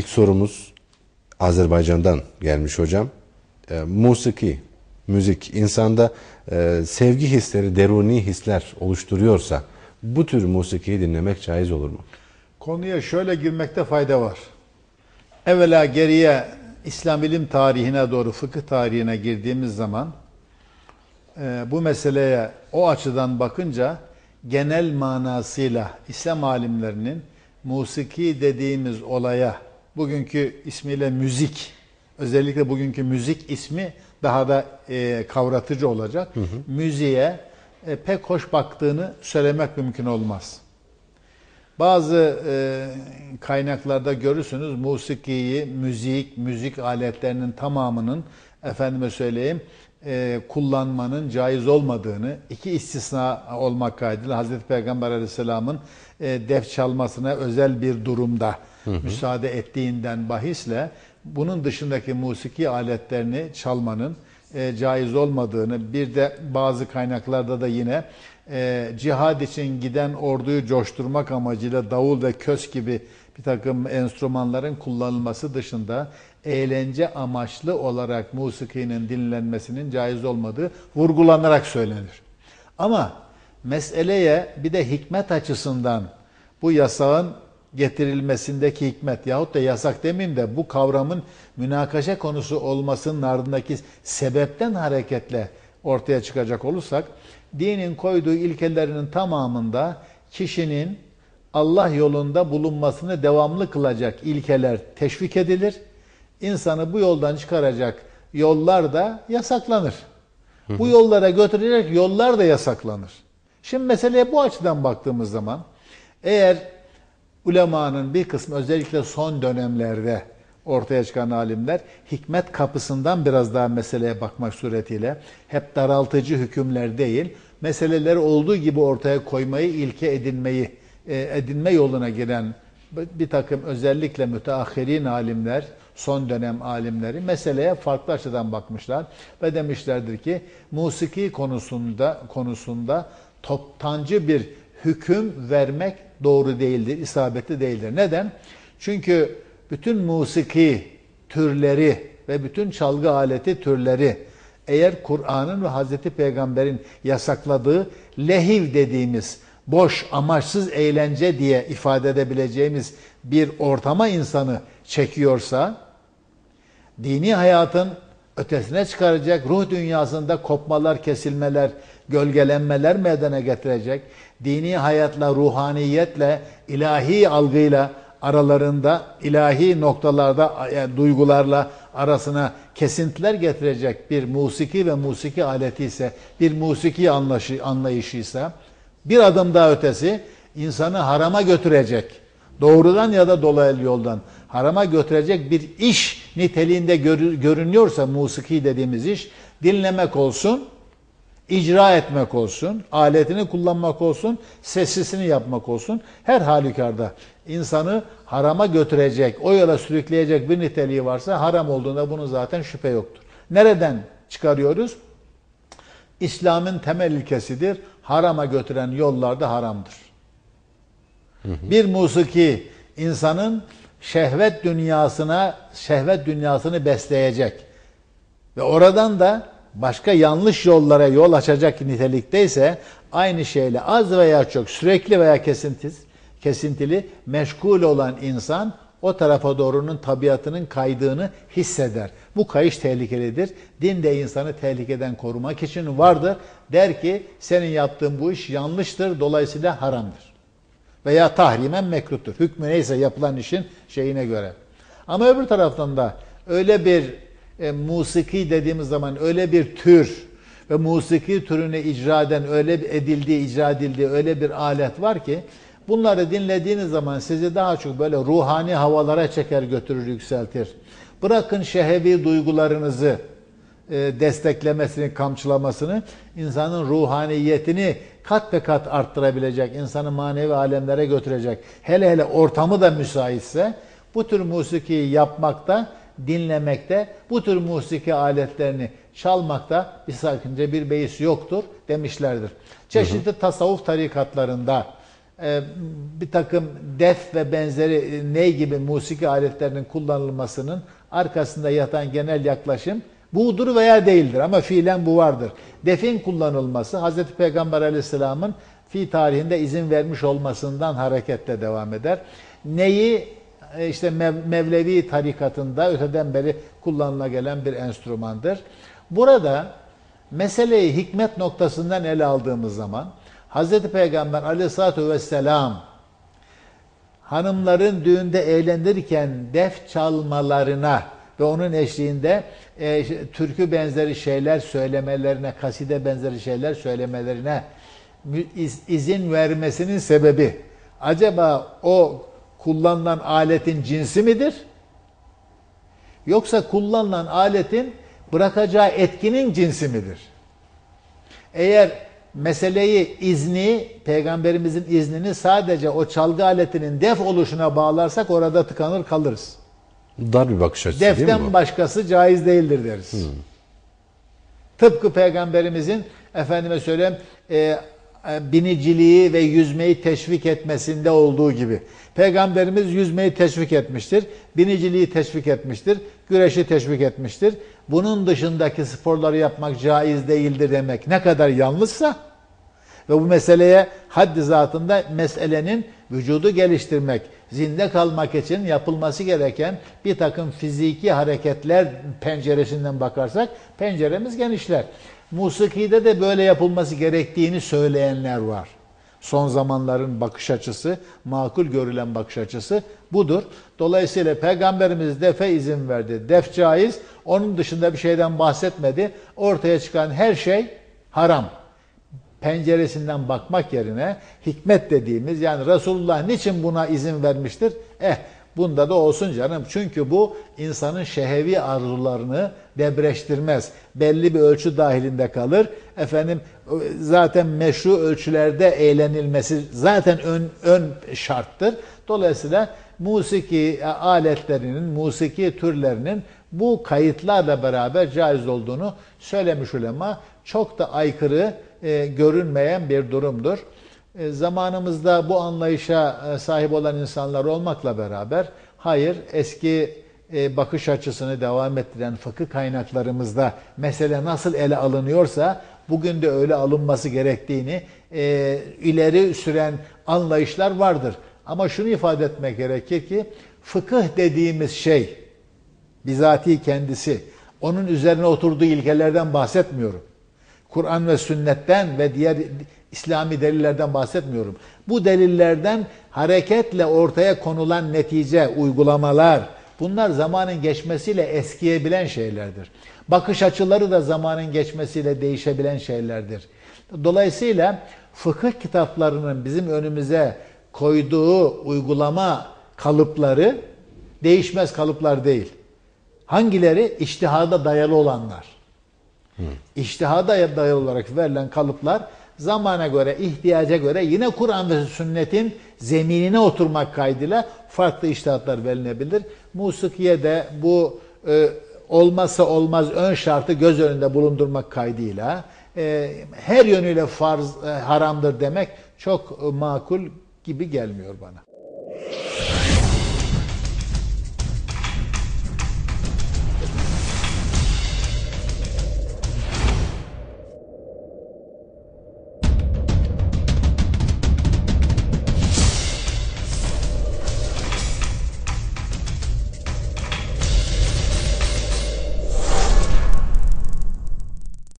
ilk sorumuz Azerbaycan'dan gelmiş hocam. E, musiki, müzik insanda e, sevgi hisleri, deruni hisler oluşturuyorsa bu tür musikiyi dinlemek caiz olur mu? Konuya şöyle girmekte fayda var. Evvela geriye İslam ilim tarihine doğru fıkıh tarihine girdiğimiz zaman e, bu meseleye o açıdan bakınca genel manasıyla İslam alimlerinin musiki dediğimiz olaya bugünkü ismiyle müzik özellikle bugünkü müzik ismi daha da e, kavratıcı olacak. Hı hı. Müziğe e, pek hoş baktığını söylemek mümkün olmaz. Bazı e, kaynaklarda görürsünüz musikiyi, müzik, müzik aletlerinin tamamının efendime söyleyeyim e, kullanmanın caiz olmadığını, iki istisna olmak kaydıyla Hazreti Peygamber Aleyhisselam'ın e, def çalmasına özel bir durumda hı hı. müsaade ettiğinden bahisle bunun dışındaki musiki aletlerini çalmanın e, caiz olmadığını, bir de bazı kaynaklarda da yine e, cihad için giden orduyu coşturmak amacıyla davul ve kös gibi bir takım enstrümanların kullanılması dışında eğlence amaçlı olarak musikinin dinlenmesinin caiz olmadığı vurgulanarak söylenir. Ama meseleye bir de hikmet açısından bu yasağın getirilmesindeki hikmet yahut da yasak demeyeyim de bu kavramın münakaşa konusu olmasının ardındaki sebepten hareketle ortaya çıkacak olursak dinin koyduğu ilkelerinin tamamında kişinin Allah yolunda bulunmasını devamlı kılacak ilkeler teşvik edilir. İnsanı bu yoldan çıkaracak yollar da yasaklanır. Bu yollara götürecek yollar da yasaklanır. Şimdi meseleye bu açıdan baktığımız zaman eğer ulemanın bir kısmı özellikle son dönemlerde ortaya çıkan alimler hikmet kapısından biraz daha meseleye bakmak suretiyle hep daraltıcı hükümler değil, meseleleri olduğu gibi ortaya koymayı, ilke edinmeyi, e, edinme yoluna giren bir takım özellikle müteahhirin alimler, son dönem alimleri meseleye farklı açıdan bakmışlar ve demişlerdir ki musiki konusunda konusunda toptancı bir hüküm vermek doğru değildir, isabetli değildir. Neden? Çünkü bütün musiki türleri ve bütün çalgı aleti türleri eğer Kur'an'ın ve Hazreti Peygamber'in yasakladığı lehiv dediğimiz boş, amaçsız eğlence diye ifade edebileceğimiz bir ortama insanı çekiyorsa, dini hayatın ötesine çıkaracak, ruh dünyasında kopmalar, kesilmeler, gölgelenmeler meydana getirecek, dini hayatla, ruhaniyetle, ilahi algıyla aralarında, ilahi noktalarda, yani duygularla arasına kesintiler getirecek bir musiki ve musiki aleti ise, bir musiki anlayışı, anlayışıysa, bir adım daha ötesi insanı harama götürecek, doğrudan ya da dolaylı yoldan harama götürecek bir iş niteliğinde görünüyorsa musiki dediğimiz iş, dinlemek olsun, icra etmek olsun, aletini kullanmak olsun, sesisini yapmak olsun. Her halükarda insanı harama götürecek, o yola sürükleyecek bir niteliği varsa haram olduğunda bunun zaten şüphe yoktur. Nereden çıkarıyoruz? İslam'ın temel ilkesidir. Harama götüren yollar da haramdır. Hı hı. Bir musiki insanın şehvet dünyasına, şehvet dünyasını besleyecek ve oradan da başka yanlış yollara yol açacak nitelikteyse aynı şeyle az veya çok sürekli veya kesintisiz, kesintili meşgul olan insan o tarafa doğrunun tabiatının kaydığını hisseder. Bu kayış tehlikelidir. Din de insanı tehlikeden korumak için vardır. Der ki senin yaptığın bu iş yanlıştır dolayısıyla haramdır. Veya tahrimen mekruhtur. Hükmü neyse yapılan işin şeyine göre. Ama öbür taraftan da öyle bir e, musiki dediğimiz zaman öyle bir tür ve musiki türünü icra eden, öyle edildiği, icra edildiği öyle bir alet var ki bunları dinlediğiniz zaman sizi daha çok böyle ruhani havalara çeker götürür, yükseltir. Bırakın şehevi duygularınızı e, desteklemesini, kamçılamasını, insanın ruhaniyetini kat be kat arttırabilecek, insanı manevi alemlere götürecek. Hele hele ortamı da müsaitse bu tür musikiyi yapmakta dinlemekte, bu tür musiki aletlerini çalmakta bir sakınca bir beis yoktur demişlerdir. Çeşitli tasavvuf tarikatlarında e, bir takım def ve benzeri e, ney gibi musiki aletlerinin kullanılmasının arkasında yatan genel yaklaşım budur veya değildir ama fiilen bu vardır. Defin kullanılması Hazreti Peygamber Aleyhisselam'ın fi tarihinde izin vermiş olmasından hareketle devam eder. Neyi e, işte Mev- Mevlevi tarikatında öteden beri kullanıla gelen bir enstrümandır. Burada meseleyi hikmet noktasından ele aldığımız zaman Hazreti Peygamber Aleyhisselatü Vesselam hanımların düğünde eğlenirken def çalmalarına ve onun eşliğinde e, türkü benzeri şeyler söylemelerine, kaside benzeri şeyler söylemelerine izin vermesinin sebebi acaba o kullanılan aletin cinsi midir? Yoksa kullanılan aletin bırakacağı etkinin cinsi midir? Eğer meseleyi izni, peygamberimizin iznini sadece o çalgı aletinin def oluşuna bağlarsak orada tıkanır kalırız. Dar bir bakış açısı değil mi Deften bu? başkası caiz değildir deriz. Tıpkı peygamberimizin efendime söyleyeyim e, e, biniciliği ve yüzmeyi teşvik etmesinde olduğu gibi. Peygamberimiz yüzmeyi teşvik etmiştir. Biniciliği teşvik etmiştir. Güreşi teşvik etmiştir. Bunun dışındaki sporları yapmak caiz değildir demek ne kadar yanlışsa ve bu meseleye haddi zatında meselenin vücudu geliştirmek, zinde kalmak için yapılması gereken bir takım fiziki hareketler penceresinden bakarsak penceremiz genişler. Musikide de böyle yapılması gerektiğini söyleyenler var. Son zamanların bakış açısı, makul görülen bakış açısı budur. Dolayısıyla Peygamberimiz defe izin verdi. Def caiz, onun dışında bir şeyden bahsetmedi. Ortaya çıkan her şey haram penceresinden bakmak yerine hikmet dediğimiz yani Resulullah niçin buna izin vermiştir? Eh bunda da olsun canım. Çünkü bu insanın şehevi arzularını debreştirmez. Belli bir ölçü dahilinde kalır. Efendim zaten meşru ölçülerde eğlenilmesi zaten ön, ön şarttır. Dolayısıyla musiki aletlerinin, musiki türlerinin bu kayıtlarla beraber caiz olduğunu söylemiş ulema. Çok da aykırı e, görünmeyen bir durumdur. E, zamanımızda bu anlayışa e, sahip olan insanlar olmakla beraber hayır eski e, bakış açısını devam ettiren fıkıh kaynaklarımızda mesele nasıl ele alınıyorsa bugün de öyle alınması gerektiğini e, ileri süren anlayışlar vardır. Ama şunu ifade etmek gerekir ki fıkıh dediğimiz şey bizatihi kendisi onun üzerine oturduğu ilkelerden bahsetmiyorum. Kur'an ve sünnetten ve diğer İslami delillerden bahsetmiyorum. Bu delillerden hareketle ortaya konulan netice, uygulamalar bunlar zamanın geçmesiyle eskiyebilen şeylerdir. Bakış açıları da zamanın geçmesiyle değişebilen şeylerdir. Dolayısıyla fıkıh kitaplarının bizim önümüze koyduğu uygulama kalıpları değişmez kalıplar değil. Hangileri? İçtihada dayalı olanlar. İçtihada dayalı olarak verilen kalıplar zamana göre, ihtiyaca göre yine Kur'an ve sünnetin zeminine oturmak kaydıyla farklı iştihatlar verilebilir. Musikiye de bu e, olmazsa olmaz ön şartı göz önünde bulundurmak kaydıyla e, her yönüyle farz e, haramdır demek çok e, makul gibi gelmiyor bana.